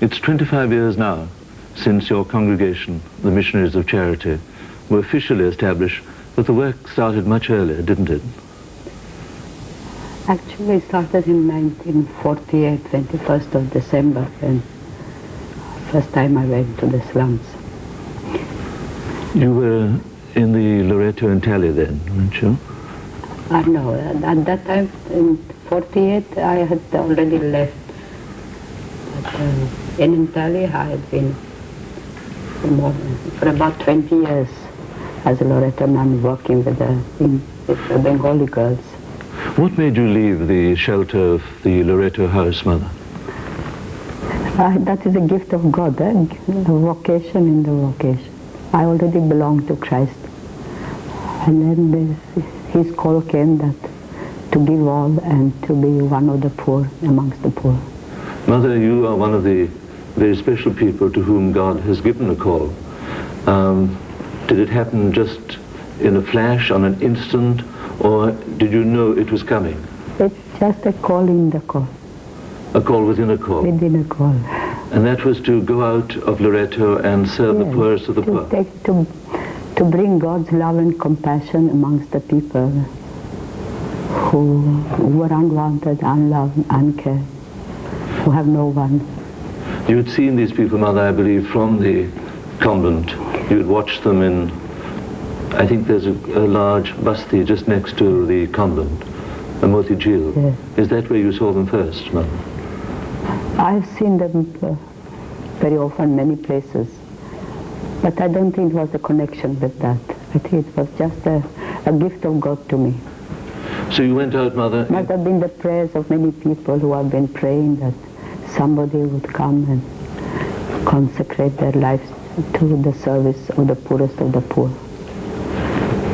It's 25 years now since your congregation, the Missionaries of Charity, were officially established, but the work started much earlier, didn't it? Actually, it started in 1948, 21st of December, when first time I went to the slums. You were in the Loreto Entally then, weren't you? I uh, no, at that time, in 48, I had already left. In Entally, I had been for, more, for about 20 years as a Loreto nun working with the, in, with the Bengali girls. What made you leave the shelter of the Loreto house, Mother? Uh, that is a gift of God, eh? the vocation in the vocation. I already belonged to Christ. And then his call came that to give all and to be one of the poor amongst the poor. Mother, you are one of the very special people to whom God has given a call. Um, did it happen just in a flash, on an instant, or did you know it was coming? It's just a call in the call. A call within a call? Within a call. And that was to go out of Loreto and serve yes, the poorest of the to poor? Take, to, to bring God's love and compassion amongst the people who, who are unwanted, unloved, uncared, who have no one. You had seen these people, Mother, I believe, from the convent. You had watched them in, I think there's a, a large basti just next to the convent, a Moti Jheel. Yes. Is that where you saw them first, Mother? I've seen them uh, very often, many places. But I don't think it was a connection with that. I think it was just a, a gift of God to me. So you went out, Mother? Must have been the prayers of many people who have been praying that somebody would come and consecrate their lives to the service of the poorest of the poor.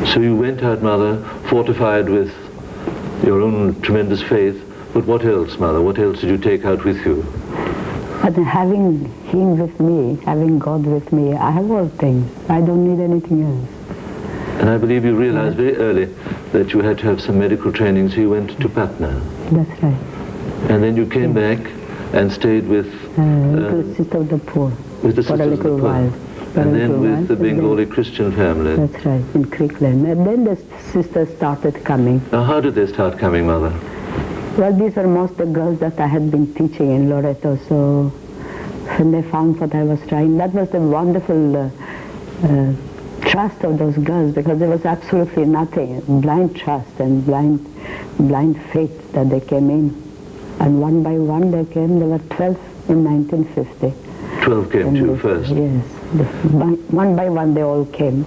So you went out, Mother, fortified with your own tremendous faith, but what else, Mother? What else did you take out with you? But having Him with me, having God with me, I have all things. I don't need anything else. And I believe you realized very early that you had to have some medical training, so you went to Patna. That's right. And then you came yes. back and stayed with... Uh, uh, the Sister of the Poor. With the For a little while. and then with the Bengali Christian family. That's right, in Creek Lane. And then the sisters started coming. Now how did they start coming, Mother? Well, these were most the girls that I had been teaching in Loreto, so when they found what I was trying, that was the wonderful uh, uh, trust of those girls because there was absolutely nothing, blind trust and blind, blind faith that they came in. And one by one they came, there were 12 in 1950. 12 came to you first? Yes. one by one they all came.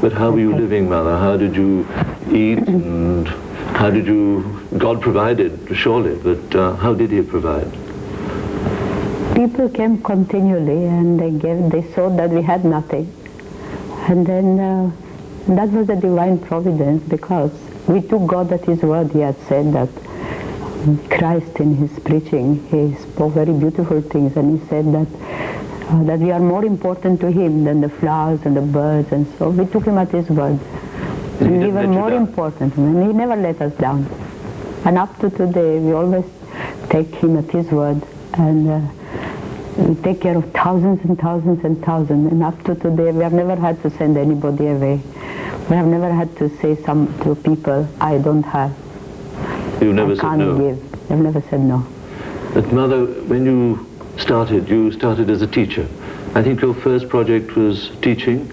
But how were you living, Mother? How did you eat and how did you, God provided, surely, but uh, how did he provide? People came continually and they gave, they saw that we had nothing. And then uh, that was a divine providence because we took God at his word. He had said that Christ in his preaching, he spoke very beautiful things and he said that uh, that we are more important to him than the flowers and the birds and so we took him at his word. And we were more important and he never let us down. And up to today we always take him at his word and uh, we take care of thousands and thousands and thousands and up to today we have never had to send anybody away. We have never had to say some to people, I don't have. You never I said can't no? give. I've never said no. But mother, when you started, you started as a teacher. I think your first project was teaching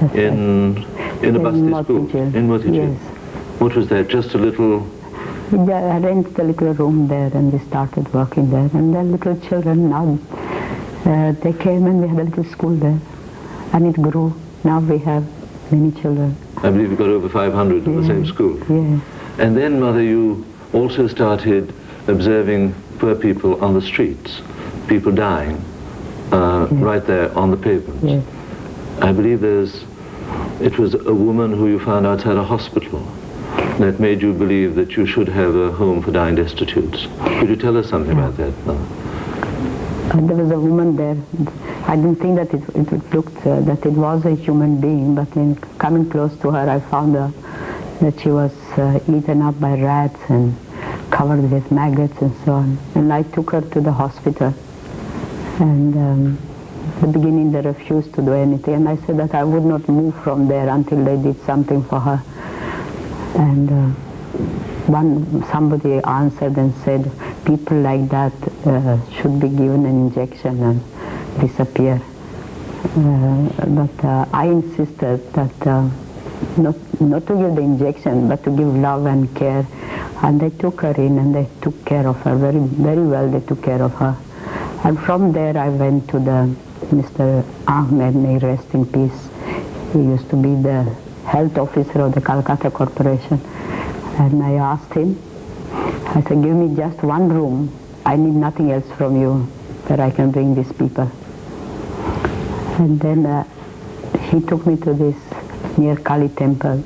That's in right. in a Basti school Motijil. in Motijil. Yes. What was that? Just a little. Yeah, I rented a little room there and we started working there. And then little children now, uh, they came and we had a little school there. And it grew. Now we have many children. I believe you got over 500 in the same school. Yes. And then, mother, you also started observing poor people on the streets, people dying, uh, Yes. right there on the pavement. Yes. I believe there's, it was a woman who you found outside a hospital that made you believe that you should have a home for dying destitutes. Could you tell us something about that? Uh, there was a woman there. I didn't think that it, it looked uh, that it was a human being, but in coming close to her, I found uh, that she was uh, eaten up by rats and covered with maggots and so on. And I took her to the hospital. And um, at the beginning they refused to do anything. And I said that I would not move from there until they did something for her. And uh, one somebody answered and said, people like that uh, should be given an injection and disappear. Uh, but uh, I insisted that uh, not, not to give the injection, but to give love and care. And they took her in and they took care of her very, very well. They took care of her. And from there I went to the Mr. Ahmed, may rest in peace. He used to be the health officer of the Calcutta Corporation. And I asked him, I said, give me just one room. I need nothing else from you that I can bring these people. And then uh, he took me to this near Kali temple,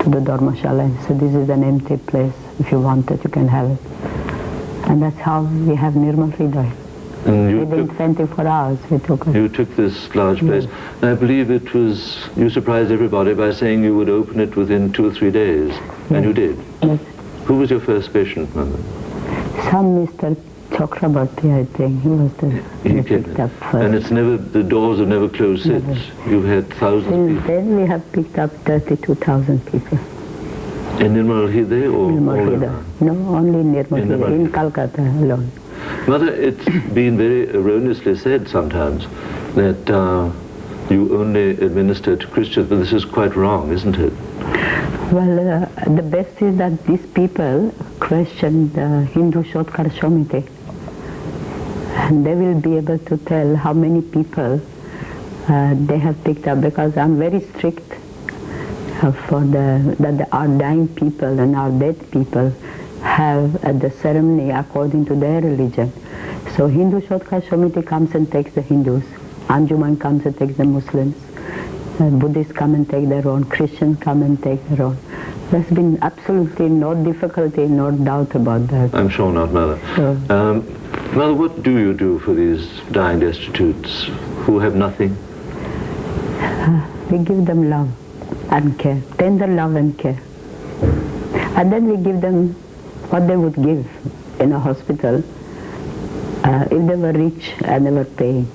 to the Dharmashala, and said, this is an empty place. If you want it, you can have it. And that's how we have Nirmal Hriday. You Within took, 24 hours, we took it. you took this large place. And I believe it was, you surprised everybody by saying you would open it within two or three days. And you did. Yes. Who was your first patient, Mother? Some Mr. Chakrabarti, I think, he was the He picked up in. And it's never, the doors have never closed since. You've had thousands of Since people. then, we have picked up 32,000 people. In Nirmal Hriday or Nirmal all Hriday. around? No, only In Hriday, Nirmal in Calcutta alone. Mother, it's been very erroneously said sometimes that uh, you only administer to Christians, but this is quite wrong, isn't it? Well, uh, the best is that these people question the Hindu Shotkar Shomiti. And they will be able to tell how many people uh, they have picked up because I'm very strict uh, for the that the, our dying people and our dead people have uh, the ceremony according to their religion. So Hindu Shotkar Shomiti comes and takes the Hindus, Anjuman comes and takes the Muslims, uh, Buddhists come and take their own, Christians come and take their own. There's been absolutely no difficulty, no doubt about that. I'm sure not, Mother. Sure. Um, Mother, what do you do for these dying destitutes who have nothing? We give them love and care, tender love and care. And then we give them what they would give in a hospital uh, if they were rich and they were paying.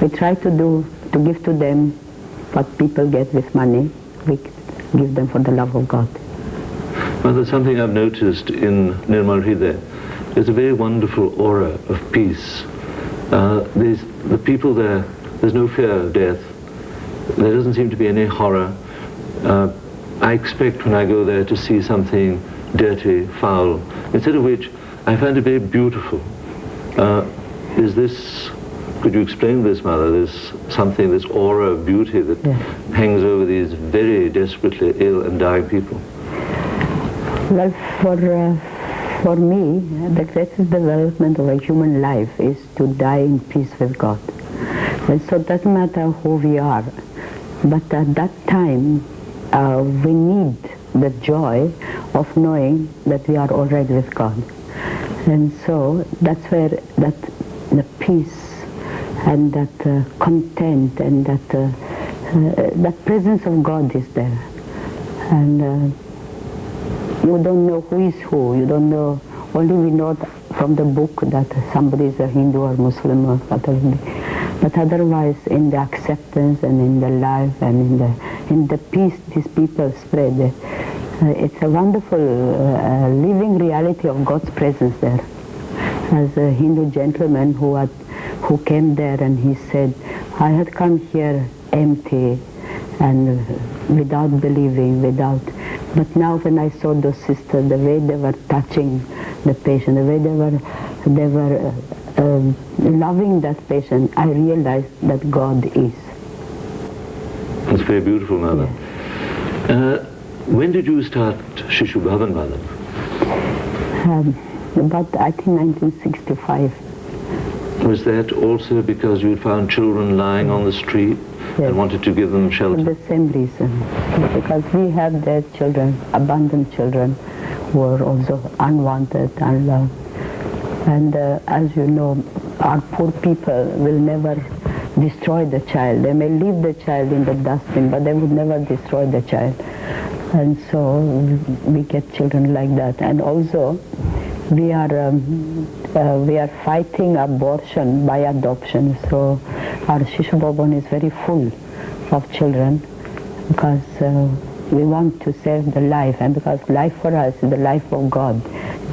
We try to do, to give to them what people get with money. We give them for the love of God. Mother, something I've noticed in Nirmal Hriday, there's a very wonderful aura of peace. Uh, there's, the people there, there's no fear of death. There doesn't seem to be any horror. Uh, I expect when I go there to see something dirty, foul, instead of which I find it very beautiful. Uh, is this, could you explain this, Mother, this something, this aura of beauty that Yeah. hangs over these very desperately ill and dying people? Well, for, uh, for me, the greatest development of a human life is to die in peace with God. And so it doesn't matter who we are, but at that time, uh, we need the joy of knowing that we are already with God. And so that's where that the peace and that uh, content and that uh, uh, that presence of God is there. And uh, you don't know who is who. You don't know. Only we know from the book that somebody is a Hindu or Muslim or whatever. But otherwise, in the acceptance and in the life and in the in the peace these people spread, uh, it's a wonderful uh, living reality of God's presence there. As a Hindu gentleman who had, who came there and he said, I had come here empty and without believing, without. But now when I saw those sisters, the way they were touching the patient, the way they were, they were uh, um, loving that patient, I realized that God is. It's very beautiful, Mother. Uh, when did you start Shishu Bhavan, Mother? Um, about I think 1965. Was that also because you had found children lying on the street Yes. and wanted to give them shelter? For the same reason, because we have their children, abandoned children, who are also unwanted, unloved. And uh, as you know, our poor people will never destroy the child. They may leave the child in the dustbin, but they would never destroy the child. And so we get children like that. And also, we are um, uh, we are fighting abortion by adoption. So our Shishu Bhavan is very full of children because uh, we want to save the life and because life for us is the life of God,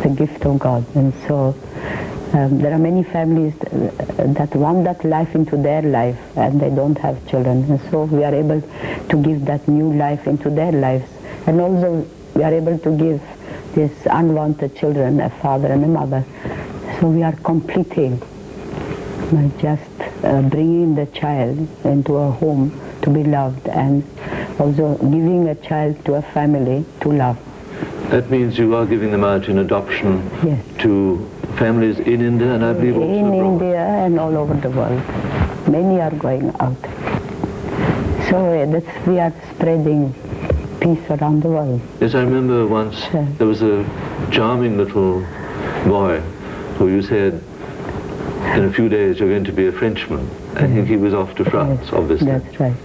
a gift of God. And so um, there are many families that want that life into their life and they don't have children. And so we are able to give that new life into their lives. And also we are able to give these unwanted children a father and a mother. So we are completing by just uh, bringing the child into a home to be loved and also giving a child to a family to love. That means you are giving them out in adoption Yes. to families in India and I believe also In abroad. India and all over the world. Many are going out. So uh, that's, we are spreading peace around the world. Yes, I remember once Sure. there was a charming little boy who you said in a few days you're going to be a Frenchman. I think he was off to France, Yes, obviously. That's right.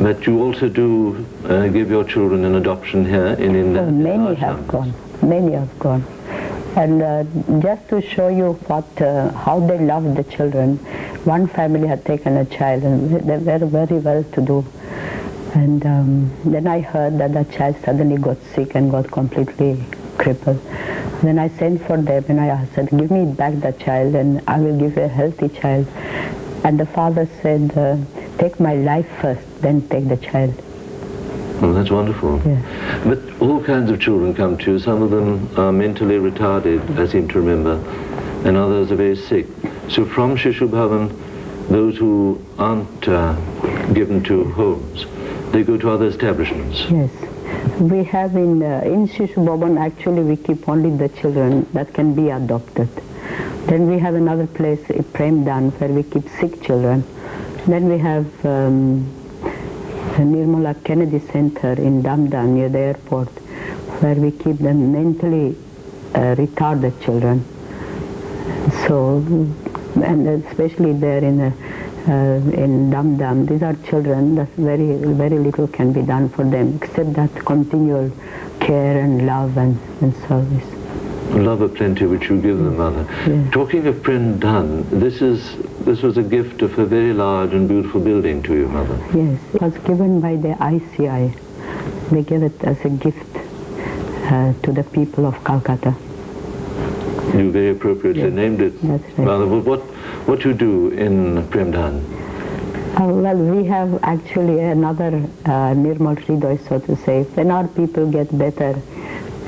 But you also do uh, give your children an adoption here in India. In many large have numbers. gone. Many have gone. And uh, just to show you what, uh, how they love the children, one family had taken a child and they were very well to do. And um, then I heard that the child suddenly got sick and got completely crippled. Then I sent for them and I asked, said, give me back the child and I will give you a healthy child. And the father said, uh, take my life first, then take the child. Oh, that's wonderful. Yeah. But all kinds of children come to you. Some of them are mentally retarded, I seem to remember, and others are very sick. So from Shishu Bhavan, those who aren't uh, given to homes, they go to other establishments. Yes. We have in, uh, in Shishu Bhavan, actually we keep only the children that can be adopted. Then we have another place, Premdan, where we keep sick children. Then we have um, the Nirmala Kennedy Center in Dum Dum near the airport, where we keep the mentally uh, retarded children. So, and especially there in uh, uh, in Dum Dum, these are children that very very little can be done for them except that continual care and love and, and service. Love aplenty which you give them, Mother. Yeah. Talking of Premdan, this is this was a gift of a very large and beautiful building to you, Mother. Yes, it was given by the ICI. They gave it as a gift uh, to the people of Calcutta. You very appropriately Yeah. named it, That's right. Mother. What what you do in Premdan? Uh, well, we have actually another uh, Nirmal Hridoy, so to say. When our people get better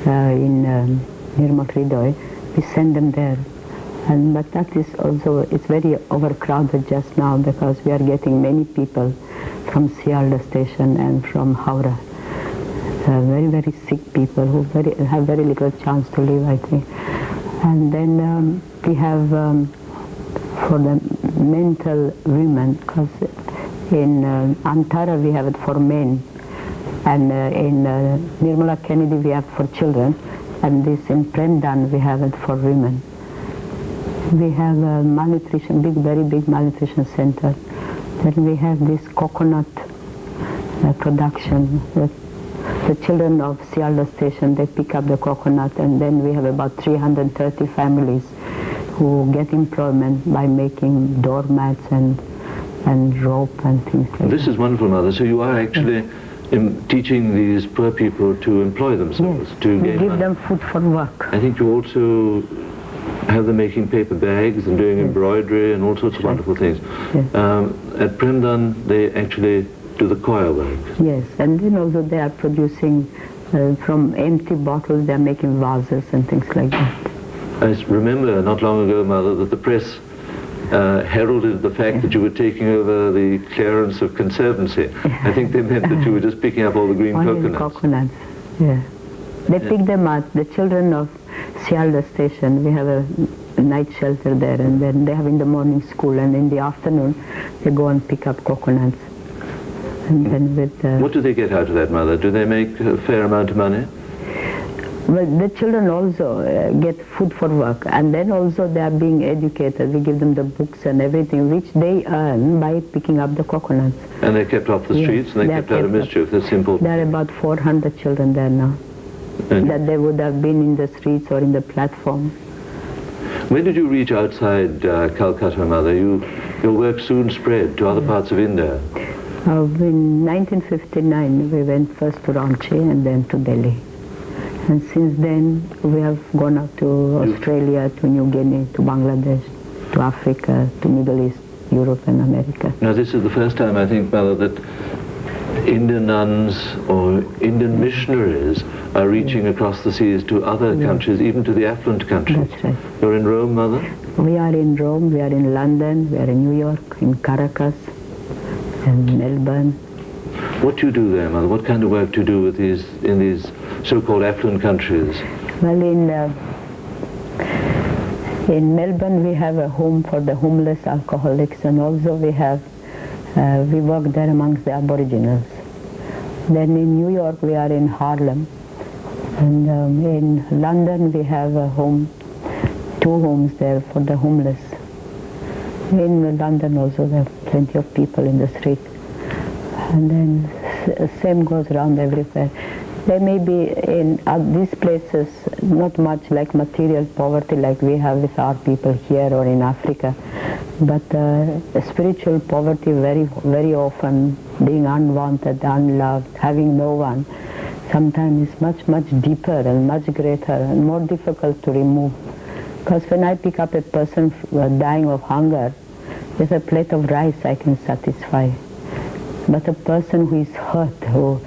uh, in um, Nirmal Hridoy, we send them there. And, but that is also, it's very overcrowded just now because we are getting many people from Sealdah station and from Howrah. Uh, very, very sick people who very, have very little chance to live, I think. And then um, we have um, for the mental women because in uh, Antara we have it for men and uh, in uh, Nirmala Kennedy we have it for children and this in Premdan we have it for women. We have a malnutrition, big, very big malnutrition center. Then we have this coconut uh, production. The, the children of Sealdah station, they pick up the coconut and then we have about 330 families who get employment by making doormats and and rope and things like This is wonderful, Mother. So you are actually teaching these poor people to employ themselves, Yes, to give money. them food for work. I think you also have them making paper bags and doing embroidery and all sorts of wonderful things. Yes. Um, at Premdan, they actually do the coir work. Yes, and then also they are producing uh, from empty bottles, they are making vases and things like that. I remember not long ago, Mother, that the press uh, heralded the fact that you were taking over the clearance of Conservancy. I think they meant that you were just picking up all the green Only the coconuts. coconuts. Yeah. They Yeah. pick them up. The children of Sealdah station, we have a night shelter there and then they have in the morning school and in the afternoon they go and pick up coconuts. And then with uh, What do they get out of that, Mother? Do they make a fair amount of money? Well, the children also uh, get food for work, and then also they are being educated. We give them the books and everything, which they earn by picking up the coconuts. And they're kept off the Yes, streets and they they're are kept out of kept mischief. That's important. There are about 400 children there now And that they would have been in the streets or in the platform. When did you reach outside uh, Calcutta, Mother? You, your work soon spread to other parts of India. Uh, in 1959, we went first to Ranchi and then to Delhi. And since then, we have gone out to Australia, to New Guinea, to Bangladesh, to Africa, to Middle East, Europe and America. Now, this is the first time, I think, Mother, that Indian nuns or Indian missionaries are reaching across the seas to other Yeah. countries, even to the affluent countries. That's right. You're in Rome, Mother? We are in Rome, we are in London, we are in New York, in Caracas, and Melbourne. What do you do there, Mother? What kind of work do you do with these, in these so-called affluent countries? Well, in uh, in Melbourne, we have a home for the homeless alcoholics, and also we have uh, we work there amongst the Aboriginals. Then in New York, we are in Harlem, and um, in London, we have a home, two homes there for the homeless. In London also, there are plenty of people in the street, and then same goes around everywhere. There may be in these places not much like material poverty like we have with our people here or in Africa, but uh, spiritual poverty very very often being unwanted, unloved, having no one, sometimes is much much deeper and much greater and more difficult to remove. Because when I pick up a person uh, dying of hunger, with a plate of rice I can satisfy. But a person who is hurt, who,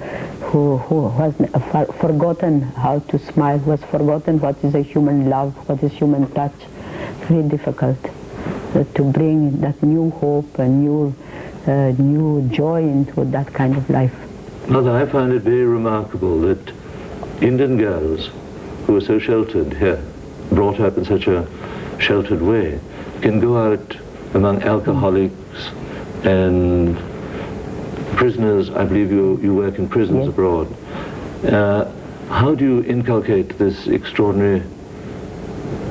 who, who has for- forgotten how to smile, who has forgotten what is a human love, what is human touch, very difficult uh, to bring that new hope and new, uh, new joy into that kind of life. Mother, I find it very remarkable that Indian girls who are so sheltered here, brought up in such a sheltered way, can go out among alcoholics and prisoners. I believe you, you work in prisons Yes. abroad. Uh, how do you inculcate this extraordinary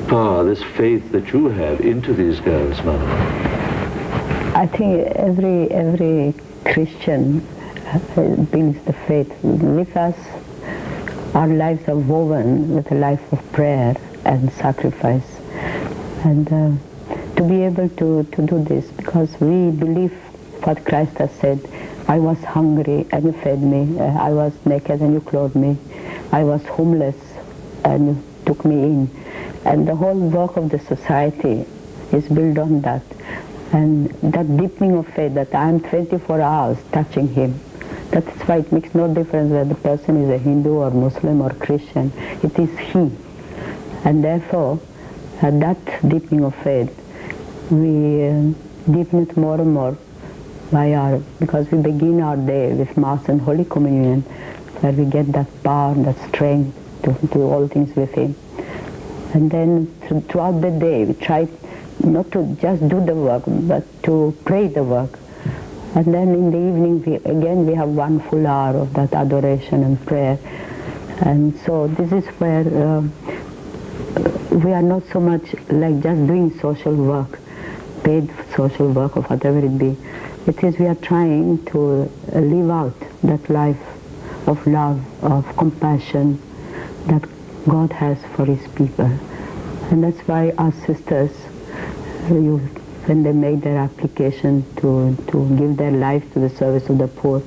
power, this faith that you have into these girls, Mother? I think every every Christian uh, builds the faith. With us, our lives are woven with a life of prayer and sacrifice, and uh, to be able to, to do this because we believe what Christ has said. I was hungry and you fed me. Uh, I was naked and you clothed me. I was homeless and you took me in. And the whole work of the society is built on that. And that deepening of faith that I am 24 hours touching him. That's why it makes no difference whether the person is a Hindu or Muslim or Christian. It is he. And therefore, uh, that deepening of faith, we uh, deepen it more and more by our, because we begin our day with Mass and Holy Communion, where we get that power, that strength to do all things with Him. And then throughout the day, we try not to just do the work, but to pray the work. And then in the evening, we, again, we have one full hour of that adoration and prayer. And so this is where uh, we are not so much like just doing social work, paid social work or whatever it be. It is we are trying to uh, live out that life of love, of compassion that God has for his people. And that's why our sisters, uh, you, when they make their application to, to give their life to the service of the poor,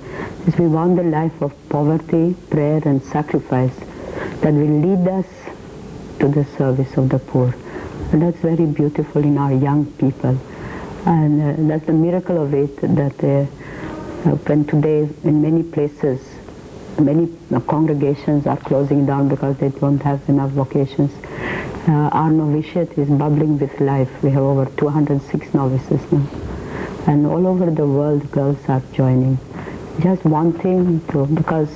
is we want the life of poverty, prayer and sacrifice that will lead us to the service of the poor. And that's very beautiful in our young people. And uh, that's the miracle of it that uh, when today in many places, many uh, congregations are closing down because they don't have enough vocations. Uh, our novitiate is bubbling with life. We have over 206 novices now. And all over the world, girls are joining. Just wanting to, because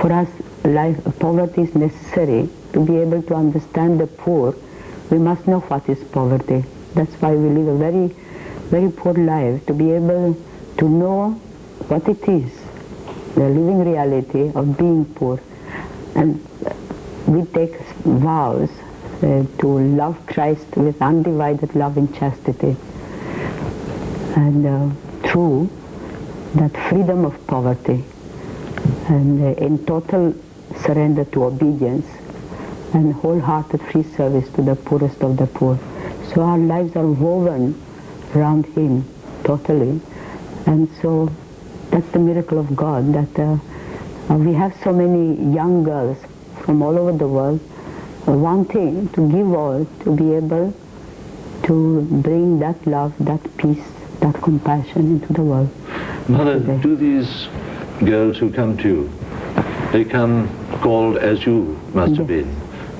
for us, life, poverty is necessary to be able to understand the poor. We must know what is poverty. That's why we live a very, very poor life, to be able to know what it is, the living reality of being poor. And we take vows uh, to love Christ with undivided love and chastity. And uh, through that freedom of poverty and uh, in total surrender to obedience and wholehearted free service to the poorest of the poor. So our lives are woven around him totally. And so that's the miracle of God that uh, uh, we have so many young girls from all over the world wanting to give all to be able to bring that love, that peace, that compassion into the world. Mother, today. do these girls who come to you, they come called as you must have been,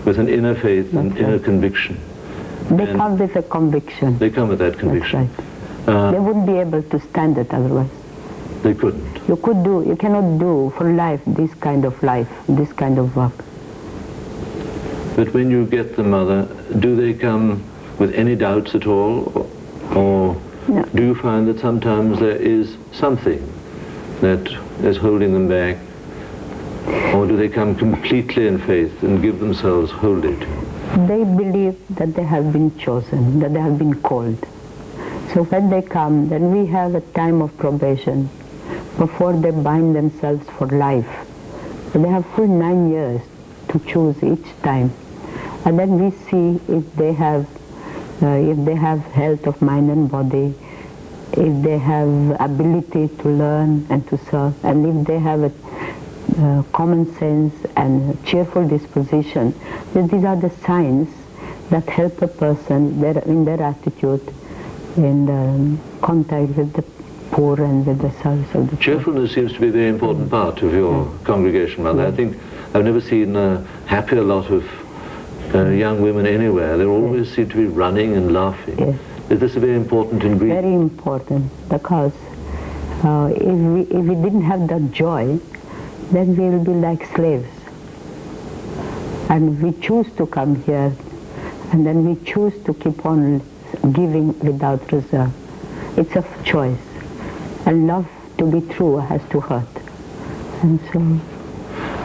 with an inner faith and That's inner right. conviction. They And- come with a conviction. They come with that conviction. That's right. Uh, They wouldn't be able to stand it otherwise. they couldn't. You could do, you cannot do for life this kind of life, this kind of work. But when you get the Mother, do they come with any doubts at all? Or, or No. do you find that sometimes there is something that is holding them back? Or do they come completely in faith and give themselves wholly to you? They believe that they have been chosen, that they have been called. So when they come, then we have a time of probation before they bind themselves for life. So they have full nine years to choose each time. And then we see if they have, uh, if they have health of mind and body, if they have ability to learn and to serve, and if they have a uh, common sense and cheerful disposition. Th- These are the signs that help a person their, in their attitude in um, contact with the poor and with the service of the poor. Cheerfulness seems to be a very important part of your congregation, Mother. I think I've never seen a happier lot of uh, young women anywhere. They always seem to be running and laughing. Yes. Is this a very important ingredient? Very important because uh, if, we, if we didn't have that joy, then we will be like slaves. And we choose to come here and then we choose to keep on giving without reserve. It's a choice. And love to be true has to hurt. And so,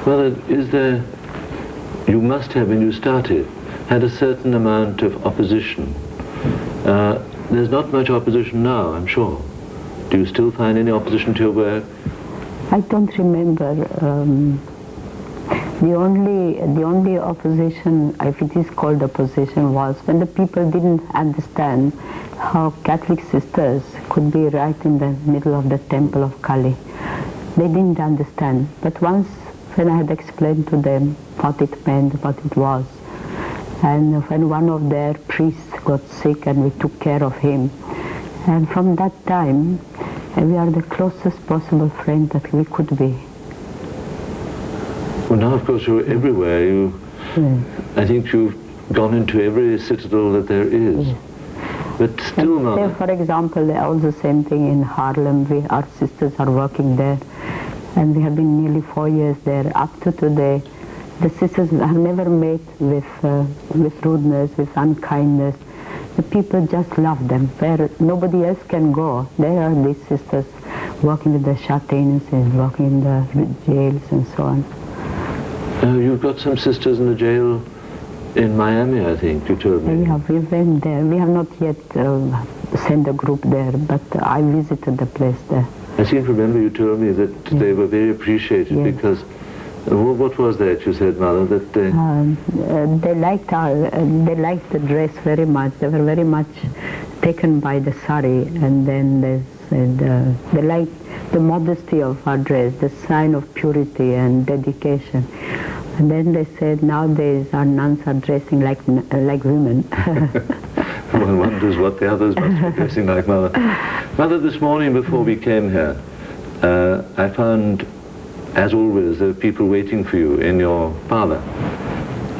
Well, is there, you must have, when you started, had a certain amount of opposition. Uh, there's not much opposition now, I'm sure. Do you still find any opposition to your work? I don't remember. Um, the only the only opposition, if it is called opposition, was when the people didn't understand how Catholic sisters could be right in the middle of the temple of Kali. They didn't understand. But once, when I had explained to them what it meant, what it was, and when one of their priests got sick and we took care of him, and from that time, we are the closest possible friend that we could be. Well, now, of course, you're everywhere. You, Yes. I think you've gone into every citadel that there is. But still And there, not. for example, the same thing in Harlem. We, our sisters are working there, and we have been nearly four years there. Up to today, the sisters have never met with uh, with rudeness, with unkindness. The people just love them. Where nobody else can go, there are these sisters working with the shut-ins and working in the jails and so on. Uh, you've got some sisters in the jail in Miami, I think, you told me. Yeah, we went there. We have not yet uh, sent a group there, but I visited the place there. I seem to remember you told me that they were very appreciated Yes. because, uh, what was that you said, Mother, that they, Um, uh, they liked our, uh, they liked the dress very much. They were very much taken by the sari, and then they said uh, they liked the modesty of our dress, the sign of purity and dedication. And then they said nowadays our nuns are dressing like uh, like women. one wonders what the others must be dressing like, Mother. Mother, this morning before we came here, uh, I found, as always, there were people waiting for you in your parlor.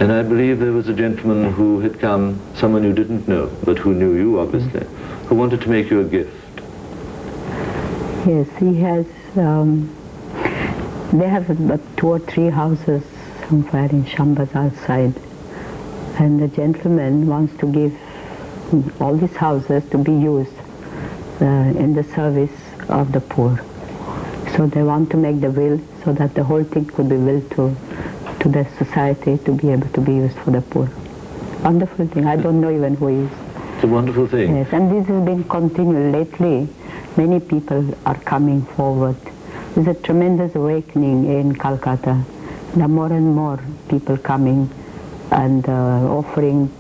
And I believe there was a gentleman who had come, someone you didn't know, but who knew you, obviously, who wanted to make you a gift. Yes, he has. Um, they have about two or three houses somewhere in Shyambazar side, and the gentleman wants to give all these houses to be used uh, in the service of the poor. So they want to make the will so that the whole thing could be willed to to the society to be able to be used for the poor. Wonderful thing. I don't know even who he is. It's a wonderful thing. Yes, and this has been continued lately. Many people are coming forward. There's a tremendous awakening in Calcutta. There are more and more people coming and uh, offering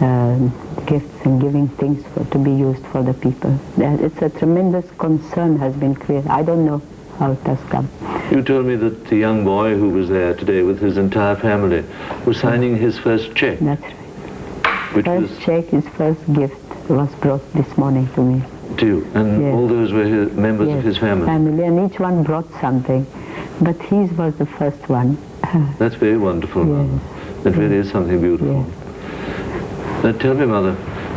uh, gifts and giving things for, to be used for the people. It's a tremendous concern has been created. I don't know how it has come. You told me that the young boy who was there today with his entire family was signing his first check, That's right. which was First check, his first gift was brought this morning to me. To you. And Yes. all those were his, members of his family. Family, and each one brought something. But his was the first one. That's very wonderful, Mother. Yes. That really is something beautiful. Now tell me, Mother,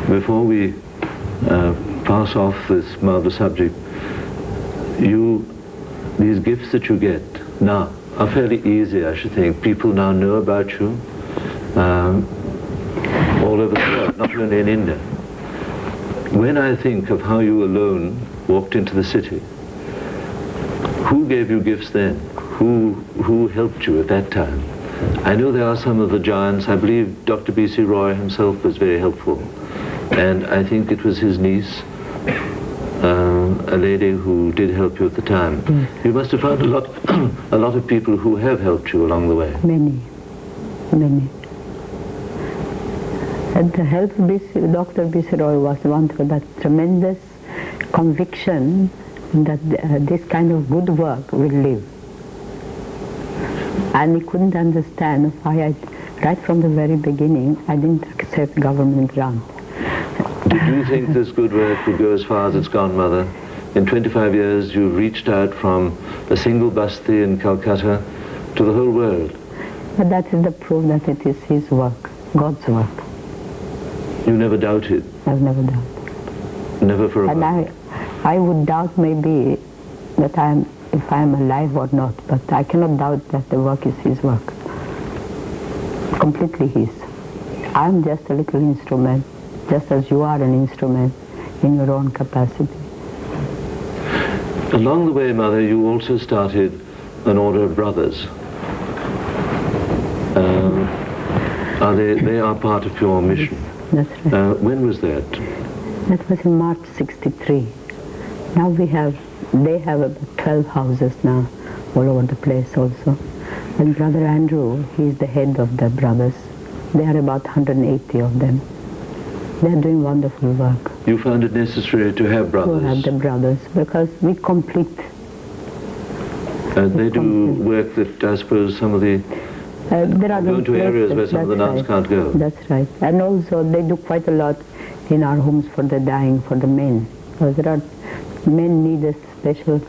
before we uh, pass off this marvelous subject, you, these gifts that you get now are fairly easy, I should think. People now know about you um, all over the world, not only in India. When I think of how you alone walked into the city, who gave you gifts then? Who, who helped you at that time? I know there are some of the giants. I believe Dr. B.C. Roy himself was very helpful. And I think it was his niece, um, a lady who did help you at the time. You must have found a lot, a lot of people who have helped you along the way. Many, many. And the help Dr. B.C. Roy was wonderful, that tremendous conviction that uh, this kind of good work will live. And he couldn't understand why I, right from the very beginning, I didn't accept government grant. Did you think this good work would go as far as it's gone, Mother? In 25 years, you've reached out from a single basti in Calcutta to the whole world. But that is the proof that it is his work, God's work. You never doubted, I've never doubted. never for a And moment. I, I would doubt maybe that I am, if I am alive or not, but I cannot doubt that the work is his work. Completely his. I am just a little instrument, just as you are an instrument in your own capacity. Along the way, Mother, you also started an order of brothers. Um, are they, they are part of your mission. That's right. Uh, when was that? That was in March 63. Now we have, they have about 12 houses now, all over the place also. And Brother Andrew, he is the head of the brothers. There are about 180 of them. They are doing wonderful work You found it necessary to have to have brothers. the brothers because we complete. Uh, they do work that I suppose some of the Uh, there are Go into areas where some of the nuns right. can't go. That's right. And also they do quite a lot in our homes for the dying, for the men. Because there are men need a special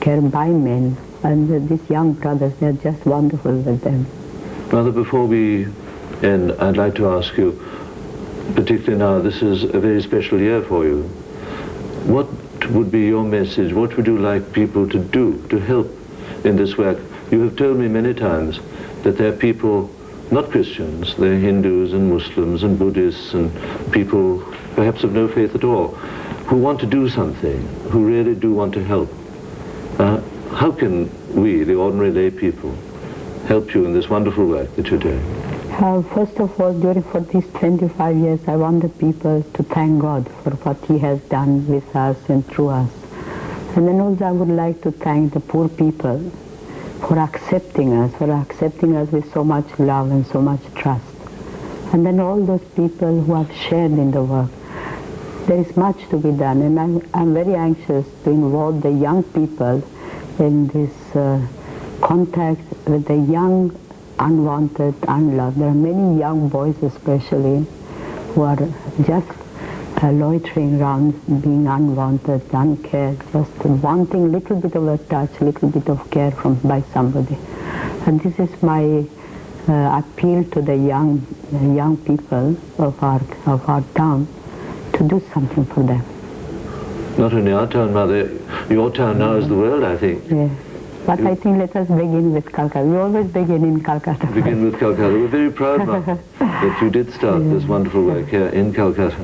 care by men. And uh, these young brothers, they're just wonderful with them. Mother, before we end, I'd like to ask you, particularly now, this is a very special year for you. What would be your message? What would you like people to do to help in this work? You have told me many times that there are people, not Christians, they're Hindus and Muslims and Buddhists and people perhaps of no faith at all, who want to do something, who really do want to help. Uh, how can we, the ordinary lay people, help you in this wonderful work that you're doing? Uh, first of all, during for these 25 years, I want the people to thank God for what He has done with us and through us. And then also I would like to thank the poor people for accepting us, for accepting us with so much love and so much trust. And then all those people who have shared in the work. There is much to be done, and I'm, I'm very anxious to involve the young people in this uh, contact with the young, unwanted, unloved. There are many young boys especially who are just loitering around, being unwanted, uncared, just wanting a little bit of a touch, a little bit of care from by somebody. And this is my uh, appeal to the young, young people of our, of our town to do something for them. Not only our town, Mother, your town now is the world, I think. Yes. But I think let us begin with Calcutta. We always begin in Calcutta. Begin with Calcutta. We're very proud, Mother, that you did start this wonderful work here in Calcutta.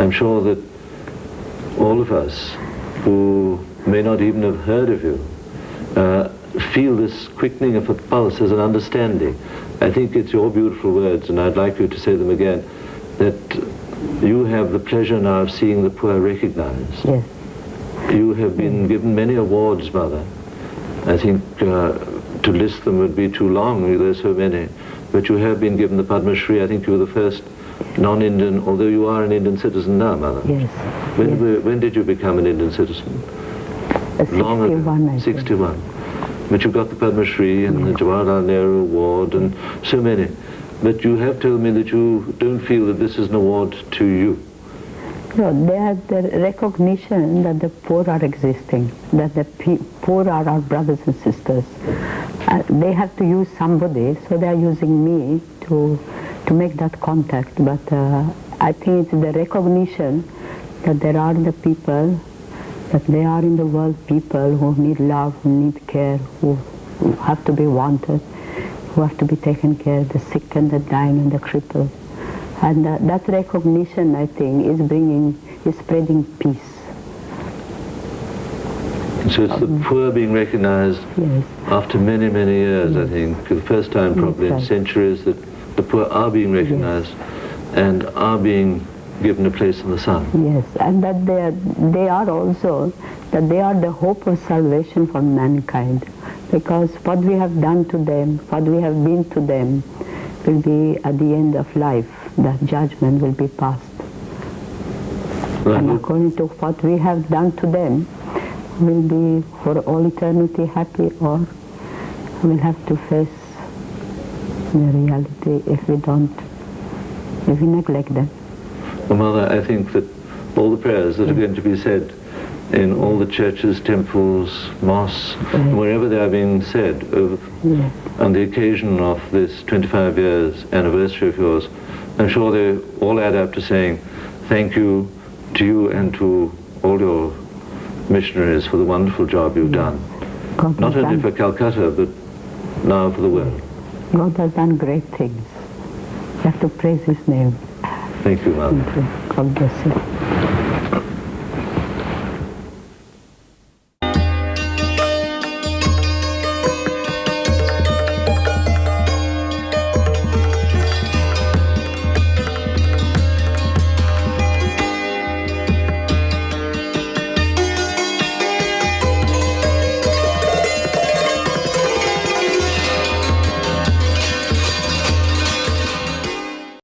I'm sure that all of us who may not even have heard of you uh, feel this quickening of a pulse as an understanding. I think it's your beautiful words, and I'd like you to say them again, that you have the pleasure now of seeing the poor recognized. Yes. You have been given many awards, Mother. I think uh, to list them would be too long. There's so many. But you have been given the Padma Shri. I think you were the first non-Indian, although you are an Indian citizen now, Mother. Yes. When, yes. when did you become an Indian citizen? Uh, Long ago. 61, think. But you got the Padma Shri and the Jawaharlal Nehru Award and so many. But you have told me that you don't feel that this is an award to you. No, they have the recognition that the poor are existing, that the pe- poor are our brothers and sisters. Uh, they have to use somebody, so they are using me to to make that contact. But uh, I think it's the recognition that there are the people, that they are in the world people who need love, who need care, who, who have to be wanted, who have to be taken care, of, the sick and the dying and the crippled. And uh, that recognition, I think, is bringing, is spreading peace. So it's the poor being recognized Yes, after many, many years, I think, for the first time probably in centuries, that the poor are being recognized and are being given a place in the sun. yes, and that they are, they are also, that they are the hope of salvation for mankind. Because what we have done to them, what we have been to them, will be at the end of life, that judgment will be passed. Well, And according to what we have done to them, will be for all eternity happy or will have to face the reality if we don't, if we neglect them. Well, Mother, I think that all the prayers that are mm. going to be said in all the churches, temples, mosques, Yes. wherever they are being said of, Yes, on the occasion of this 25 years anniversary of yours, I'm sure they all add up to saying thank you to you and to all your missionaries for the wonderful job you've done. Not only for Calcutta, but now for the world. God has done great things. You have to praise His name. Thank you, Mother. God bless you.